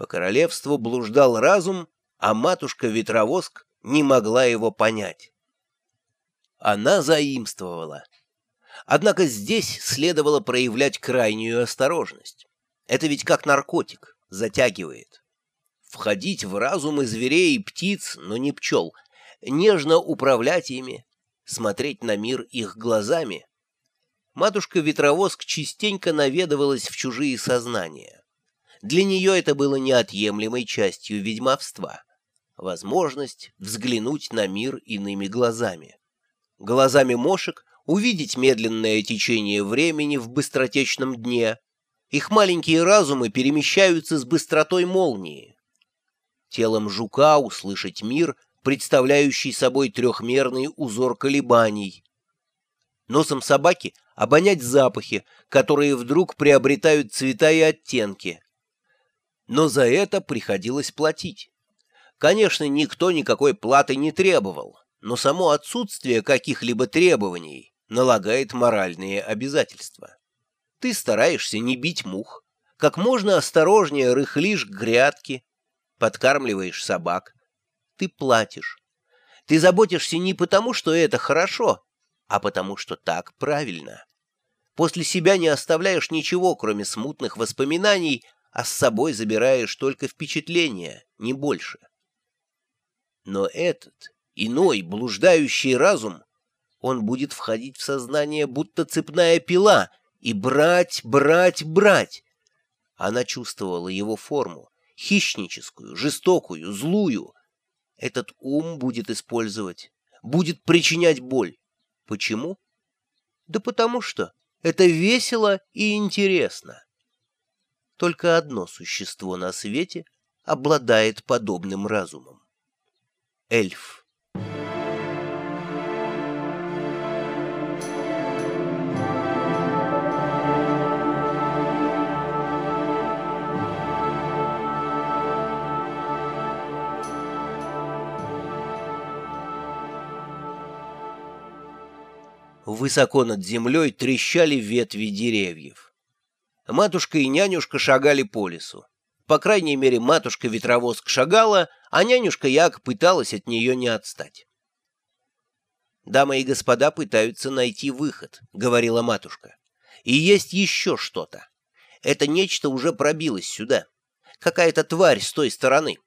По королевству блуждал разум, а матушка-ветровоск не могла его понять. Она заимствовала. Однако здесь следовало проявлять крайнюю осторожность. Это ведь как наркотик, затягивает. Входить в разумы зверей и птиц, но не пчел, нежно управлять ими, смотреть на мир их глазами. Матушка-ветровоск частенько наведывалась в чужие сознания. Для нее это было неотъемлемой частью ведьмовства. Возможность взглянуть на мир иными глазами. Глазами мошек увидеть медленное течение времени в быстротечном дне. Их маленькие разумы перемещаются с быстротой молнии. Телом жука услышать мир, представляющий собой трехмерный узор колебаний. Носом собаки обонять запахи, которые вдруг приобретают цвета и оттенки. Но за это приходилось платить. Конечно, никто никакой платы не требовал, но само отсутствие каких-либо требований налагает моральные обязательства. Ты стараешься не бить мух, как можно осторожнее рыхлишь грядки, подкармливаешь собак. Ты платишь. Ты заботишься не потому, что это хорошо, а потому, что так правильно. После себя не оставляешь ничего, кроме смутных воспоминаний, а с собой забираешь только впечатления, не больше. Но этот иной блуждающий разум, он будет входить в сознание, будто цепная пила, и брать, брать, брать. Она чувствовала его форму, хищническую, жестокую, злую. Этот ум будет использовать, будет причинять боль. Почему? Да потому что это весело и интересно. Только одно существо на свете обладает подобным разумом. Эльф. Высоко над землей трещали ветви деревьев. Матушка и нянюшка шагали по лесу. По крайней мере, матушка-ветровозк шагала, а нянюшка Як пыталась от нее не отстать. «Дамы и господа пытаются найти выход», — говорила матушка. «И есть еще что-то. Это нечто уже пробилось сюда. Какая-то тварь с той стороны.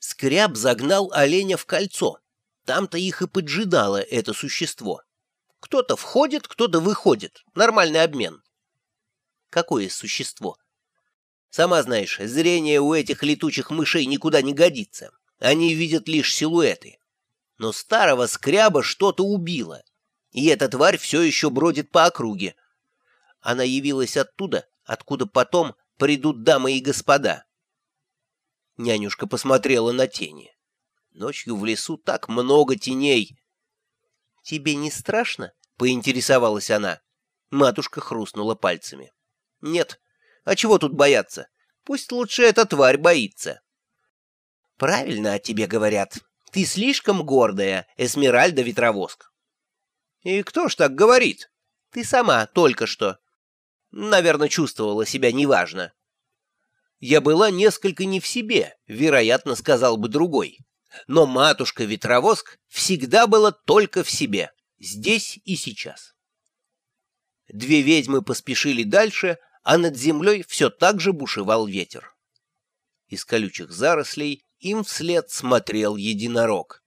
Скряб загнал оленя в кольцо. Там-то их и поджидало это существо. Кто-то входит, кто-то выходит. Нормальный обмен. Какое существо? Сама знаешь, зрение у этих летучих мышей никуда не годится. Они видят лишь силуэты. Но старого скряба что-то убило. И эта тварь все еще бродит по округе. Она явилась оттуда, откуда потом придут дамы и господа. Нянюшка посмотрела на тени. Ночью в лесу так много теней. «Тебе не страшно?» — поинтересовалась она. Матушка хрустнула пальцами. «Нет. А чего тут бояться? Пусть лучше эта тварь боится». «Правильно о тебе говорят. Ты слишком гордая, Эсмеральда Ветровоск». «И кто ж так говорит?» «Ты сама только что». «Наверное, чувствовала себя неважно». «Я была несколько не в себе», — вероятно, сказал бы другой. Но матушка-ветровоск всегда была только в себе, здесь и сейчас. Две ведьмы поспешили дальше, а над землей все так же бушевал ветер. Из колючих зарослей им вслед смотрел единорог.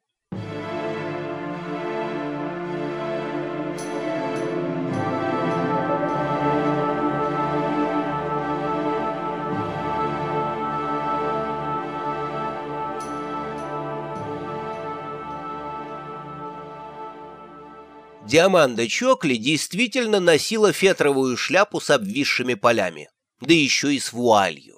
Диаманда Чокли действительно носила фетровую шляпу с обвисшими полями, да еще и с вуалью.